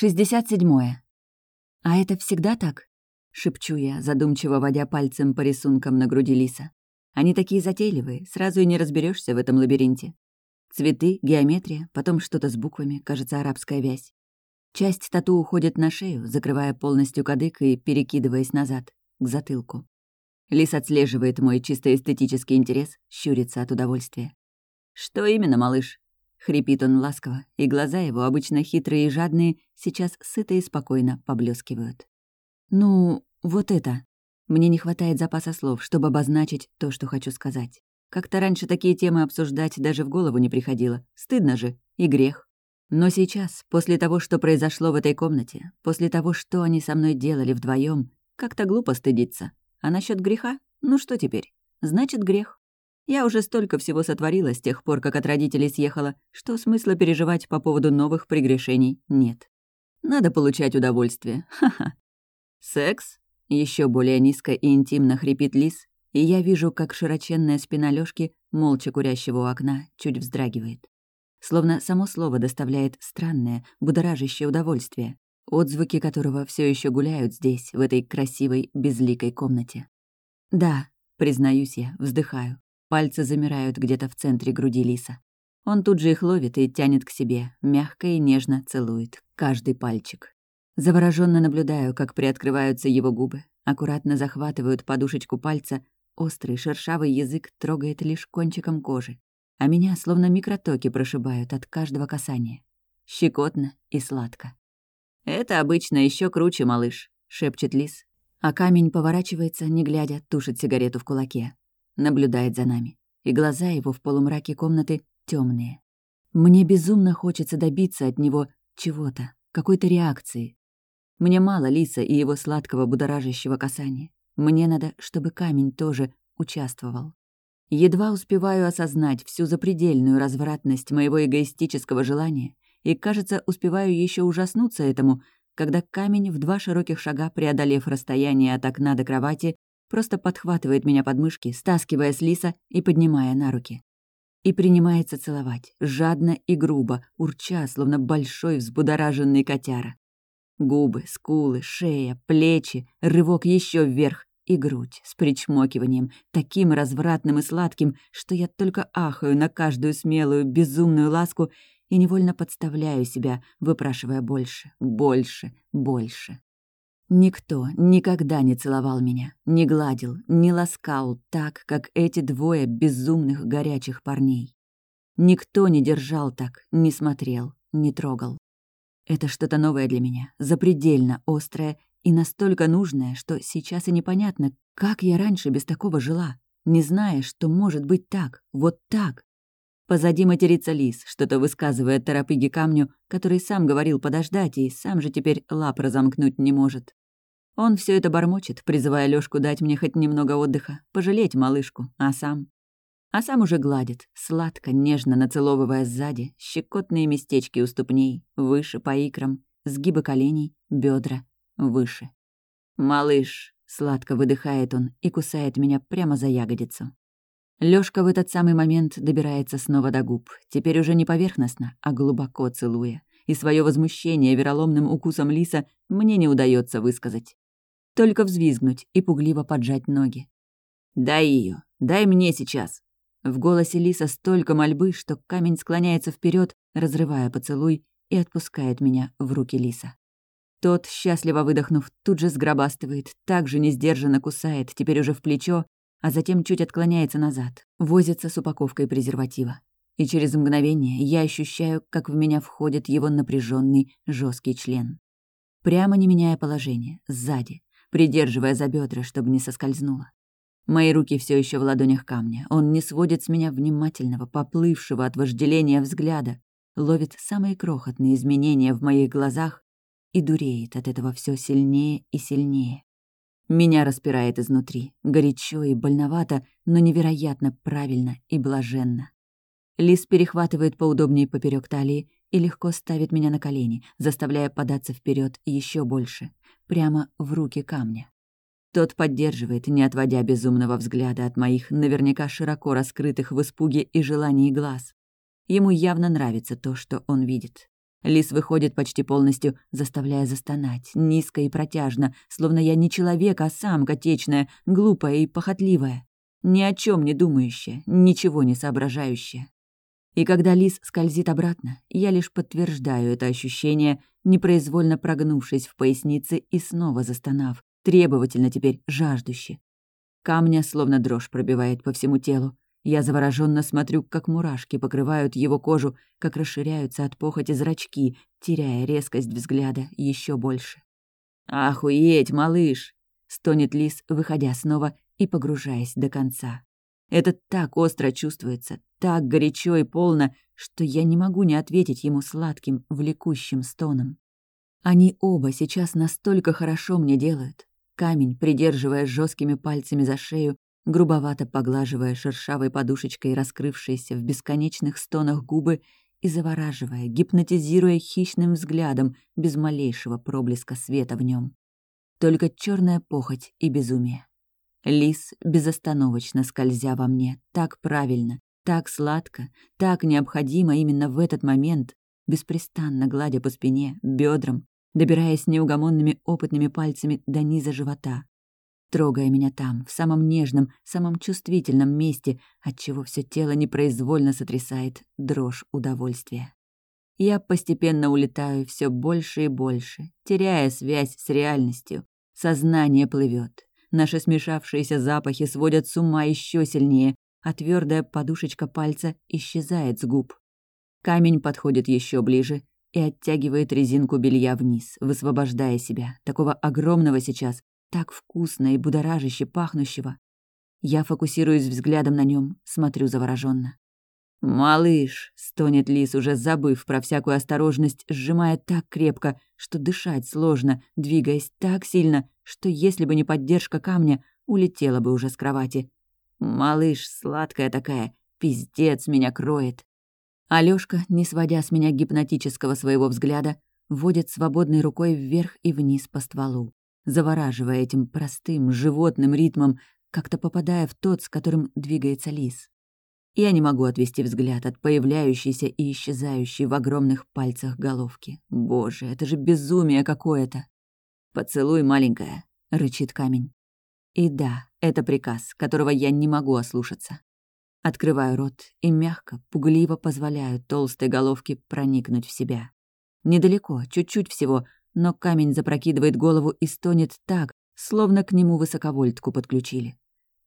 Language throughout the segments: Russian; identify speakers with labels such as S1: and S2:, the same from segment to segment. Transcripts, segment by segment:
S1: Шестьдесят седьмое. «А это всегда так?» — шепчу я, задумчиво водя пальцем по рисункам на груди лиса. Они такие затейливые, сразу и не разберешься в этом лабиринте. Цветы, геометрия, потом что-то с буквами, кажется, арабская вязь. Часть тату уходит на шею, закрывая полностью кадык и перекидываясь назад, к затылку. Лис отслеживает мой чисто эстетический интерес, щурится от удовольствия. «Что именно, малыш?» — хрипит он ласково, и глаза его, обычно хитрые и жадные, сейчас сыто и спокойно поблескивают. «Ну, вот это». Мне не хватает запаса слов, чтобы обозначить то, что хочу сказать. Как-то раньше такие темы обсуждать даже в голову не приходило. Стыдно же. И грех. Но сейчас, после того, что произошло в этой комнате, после того, что они со мной делали вдвоем, как-то глупо стыдиться. А насчет греха? Ну что теперь? Значит, грех. Я уже столько всего сотворила с тех пор, как от родителей съехала, что смысла переживать по поводу новых прегрешений нет. Надо получать удовольствие. Ха-ха. Секс? Еще более низко и интимно хрипит лис, и я вижу, как широченная спина Лёшки, молча курящего у окна, чуть вздрагивает. Словно само слово доставляет странное, будоражащее удовольствие, отзвуки которого все еще гуляют здесь, в этой красивой, безликой комнате. «Да», — признаюсь я, вздыхаю. Пальцы замирают где-то в центре груди лиса. Он тут же их ловит и тянет к себе, мягко и нежно целует каждый пальчик. Завороженно наблюдаю, как приоткрываются его губы, аккуратно захватывают подушечку пальца, острый шершавый язык трогает лишь кончиком кожи, а меня словно микротоки прошибают от каждого касания. Щекотно и сладко. «Это обычно еще круче, малыш», — шепчет лис. А камень поворачивается, не глядя, тушит сигарету в кулаке. Наблюдает за нами. И глаза его в полумраке комнаты темные. Мне безумно хочется добиться от него чего-то, какой-то реакции. Мне мало лиса и его сладкого будоражащего касания. Мне надо, чтобы камень тоже участвовал. Едва успеваю осознать всю запредельную развратность моего эгоистического желания и, кажется, успеваю еще ужаснуться этому, когда камень в два широких шага, преодолев расстояние от окна до кровати, просто подхватывает меня под мышки, стаскивая с лиса и поднимая на руки. И принимается целовать, жадно и грубо, урча, словно большой взбудораженный котяра. Губы, скулы, шея, плечи, рывок еще вверх, и грудь с причмокиванием, таким развратным и сладким, что я только ахаю на каждую смелую, безумную ласку и невольно подставляю себя, выпрашивая больше, больше, больше. Никто никогда не целовал меня, не гладил, не ласкал так, как эти двое безумных горячих парней. Никто не держал так, не смотрел, не трогал. Это что-то новое для меня, запредельно острое и настолько нужное, что сейчас и непонятно, как я раньше без такого жила, не зная, что может быть так, вот так. Позади матерится лис, что-то высказывая торопыги камню, который сам говорил подождать и сам же теперь лап разомкнуть не может. Он все это бормочет, призывая Лёшку дать мне хоть немного отдыха, пожалеть малышку, а сам... А сам уже гладит, сладко, нежно нацеловывая сзади, щекотные местечки у ступней, выше по икрам, сгибы коленей, бедра, выше. «Малыш!» — сладко выдыхает он и кусает меня прямо за ягодицу. Лёшка в этот самый момент добирается снова до губ, теперь уже не поверхностно, а глубоко целуя. И свое возмущение вероломным укусом лиса мне не удается высказать. Только взвизгнуть и пугливо поджать ноги. «Дай ее, дай мне сейчас!» В голосе лиса столько мольбы, что камень склоняется вперед, разрывая поцелуй, и отпускает меня в руки лиса. Тот, счастливо выдохнув, тут же сгробастывает, так же несдержанно кусает, теперь уже в плечо, а затем чуть отклоняется назад, возится с упаковкой презерватива. И через мгновение я ощущаю, как в меня входит его напряженный жесткий член. Прямо не меняя положение, сзади, придерживая за бедра, чтобы не соскользнуло. Мои руки все еще в ладонях камня. Он не сводит с меня внимательного, поплывшего от вожделения взгляда, ловит самые крохотные изменения в моих глазах и дуреет от этого все сильнее и сильнее. Меня распирает изнутри, горячо и больновато, но невероятно правильно и блаженно. Лис перехватывает поудобнее поперек талии и легко ставит меня на колени, заставляя податься вперед еще больше, прямо в руки камня. Тот поддерживает, не отводя безумного взгляда от моих наверняка широко раскрытых в испуге и желании глаз. Ему явно нравится то, что он видит. Лис выходит почти полностью, заставляя застонать, низко и протяжно, словно я не человек, а самка течная, глупая и похотливая. Ни о чем не думающая, ничего не соображающая. И когда лис скользит обратно, я лишь подтверждаю это ощущение, непроизвольно прогнувшись в пояснице и снова застонав, требовательно теперь жаждуще. Камня словно дрожь пробивает по всему телу. Я завороженно смотрю, как мурашки покрывают его кожу, как расширяются от похоти зрачки, теряя резкость взгляда еще больше. «Охуеть, малыш!» — стонет лис, выходя снова и погружаясь до конца. Это так остро чувствуется, так горячо и полно, что я не могу не ответить ему сладким, влекущим стоном. Они оба сейчас настолько хорошо мне делают. Камень, придерживая жесткими пальцами за шею, грубовато поглаживая шершавой подушечкой раскрывшиеся в бесконечных стонах губы и завораживая, гипнотизируя хищным взглядом без малейшего проблеска света в нем. Только черная похоть и безумие. Лис, безостановочно скользя во мне, так правильно, так сладко, так необходимо именно в этот момент, беспрестанно гладя по спине, бедрам, добираясь неугомонными опытными пальцами до низа живота, трогая меня там, в самом нежном, самом чувствительном месте, отчего все тело непроизвольно сотрясает дрожь удовольствия. Я постепенно улетаю все больше и больше, теряя связь с реальностью. Сознание плывет, Наши смешавшиеся запахи сводят с ума еще сильнее, а твердая подушечка пальца исчезает с губ. Камень подходит еще ближе и оттягивает резинку белья вниз, высвобождая себя, такого огромного сейчас, так вкусно и будоражище пахнущего. Я фокусируюсь взглядом на нем, смотрю завороженно. «Малыш!» — стонет лис, уже забыв про всякую осторожность, сжимая так крепко, что дышать сложно, двигаясь так сильно, что если бы не поддержка камня, улетела бы уже с кровати. «Малыш, сладкая такая, пиздец меня кроет!» Алёшка, не сводя с меня гипнотического своего взгляда, водит свободной рукой вверх и вниз по стволу, завораживая этим простым животным ритмом, как-то попадая в тот, с которым двигается лис. Я не могу отвести взгляд от появляющейся и исчезающей в огромных пальцах головки. Боже, это же безумие какое-то. «Поцелуй, маленькая», — рычит камень. И да, это приказ, которого я не могу ослушаться. Открываю рот и мягко, пугливо позволяю толстой головке проникнуть в себя. Недалеко, чуть-чуть всего, но камень запрокидывает голову и стонет так, словно к нему высоковольтку подключили.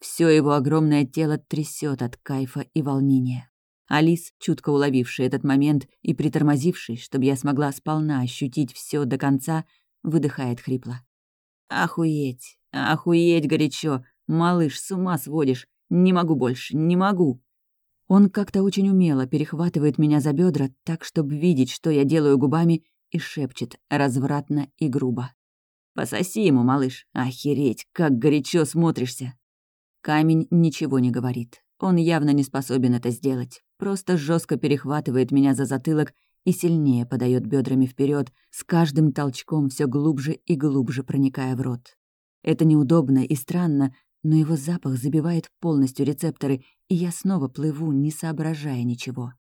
S1: Все его огромное тело трясет от кайфа и волнения. Алис, чутко уловивший этот момент и притормозивший, чтобы я смогла сполна ощутить все до конца, выдыхает хрипло. «Охуеть! Охуеть горячо! Малыш, с ума сводишь! Не могу больше, не могу!» Он как-то очень умело перехватывает меня за бедра, так, чтобы видеть, что я делаю губами, и шепчет развратно и грубо. «Пососи ему, малыш! Охереть, как горячо смотришься!» Камень ничего не говорит. Он явно не способен это сделать. Просто жестко перехватывает меня за затылок и сильнее подает бедрами вперед, с каждым толчком все глубже и глубже проникая в рот. Это неудобно и странно, но его запах забивает полностью рецепторы, и я снова плыву, не соображая ничего.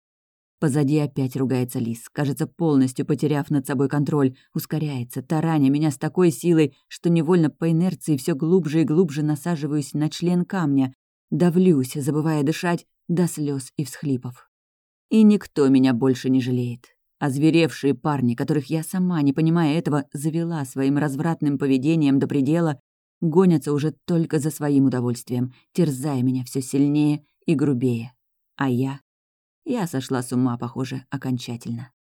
S1: Позади опять ругается лис, кажется, полностью потеряв над собой контроль, ускоряется, тараня меня с такой силой, что невольно по инерции все глубже и глубже насаживаюсь на член камня, давлюсь, забывая дышать, до слез и всхлипов. И никто меня больше не жалеет. Озверевшие парни, которых я сама, не понимая этого, завела своим развратным поведением до предела, гонятся уже только за своим удовольствием, терзая меня все сильнее и грубее. А я я сошла с ума, похоже, окончательно.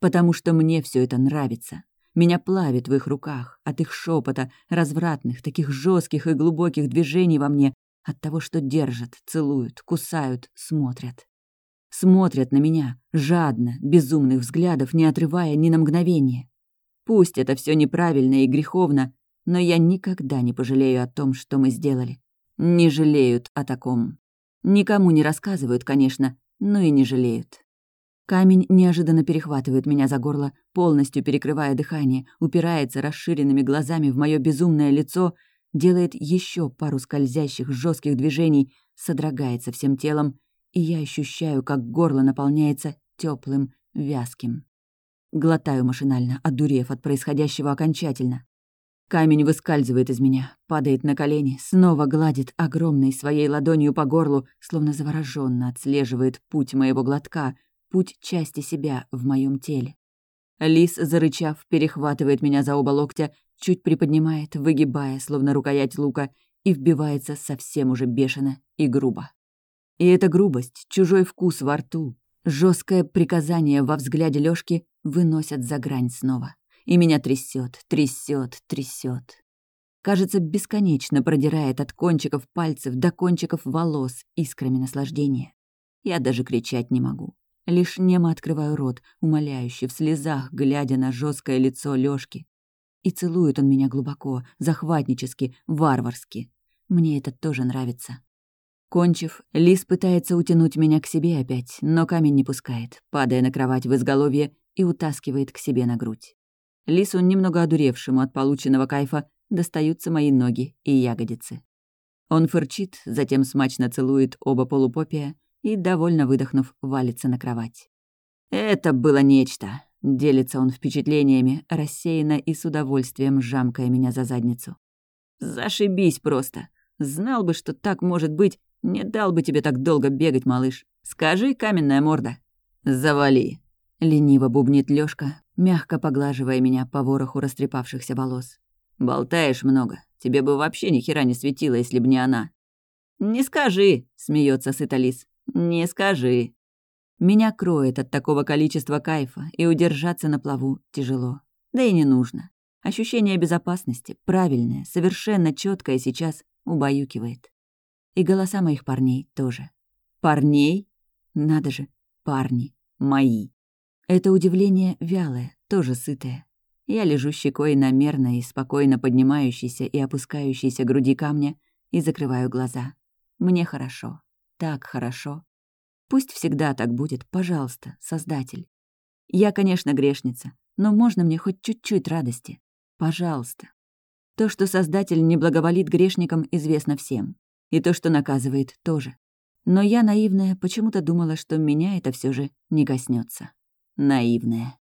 S1: Потому что мне все это нравится. Меня плавит в их руках, от их шепота, развратных, таких жестких и глубоких движений во мне, от того, что держат, целуют, кусают, смотрят. Смотрят на меня, жадно, безумных взглядов, не отрывая ни на мгновение. Пусть это все неправильно и греховно, но я никогда не пожалею о том, что мы сделали. Не жалеют о таком. Никому не рассказывают, конечно, но и не жалеют. Камень неожиданно перехватывает меня за горло, полностью перекрывая дыхание, упирается расширенными глазами в мое безумное лицо, делает еще пару скользящих жестких движений, содрогается всем телом, и я ощущаю, как горло наполняется теплым, вязким. Глотаю машинально, одурев от происходящего окончательно. Камень выскальзывает из меня, падает на колени, снова гладит огромной своей ладонью по горлу, словно завороженно отслеживает путь моего глотка, путь части себя в моем теле. Лис, зарычав, перехватывает меня за оба локтя, чуть приподнимает, выгибая, словно рукоять лука, и вбивается совсем уже бешено и грубо. И эта грубость, чужой вкус во рту, жесткое приказание во взгляде Лёшки выносят за грань снова и меня трясет, трясет, трясет. Кажется, бесконечно продирает от кончиков пальцев до кончиков волос искрами наслаждения. Я даже кричать не могу. Лишь немо открываю рот, умоляюще, в слезах, глядя на жесткое лицо Лёшки. И целует он меня глубоко, захватнически, варварски. Мне это тоже нравится. Кончив, Лис пытается утянуть меня к себе опять, но камень не пускает, падая на кровать в изголовье и утаскивает к себе на грудь. Лису, немного одуревшему от полученного кайфа, достаются мои ноги и ягодицы. Он фырчит, затем смачно целует оба полупопия и, довольно выдохнув, валится на кровать. «Это было нечто!» — делится он впечатлениями, рассеянно и с удовольствием жамкая меня за задницу. «Зашибись просто! Знал бы, что так может быть, не дал бы тебе так долго бегать, малыш. Скажи, каменная морда!» «Завали!» — лениво бубнит Лёшка, мягко поглаживая меня по вороху растрепавшихся волос. «Болтаешь много. Тебе бы вообще ни хера не светило, если б не она». «Не скажи!» — смеется Сыталис. «Не скажи!» Меня кроет от такого количества кайфа, и удержаться на плаву тяжело. Да и не нужно. Ощущение безопасности, правильное, совершенно четкое сейчас, убаюкивает. И голоса моих парней тоже. Парней? Надо же, парни. Мои. Это удивление вялое, тоже сытое. Я лежу щекой на и спокойно поднимающейся и опускающейся груди камня и закрываю глаза. Мне хорошо. Так хорошо. Пусть всегда так будет, пожалуйста, Создатель. Я, конечно, грешница, но можно мне хоть чуть-чуть радости? Пожалуйста. То, что Создатель не благоволит грешникам, известно всем. И то, что наказывает, тоже. Но я, наивная, почему-то думала, что меня это все же не коснется наивная.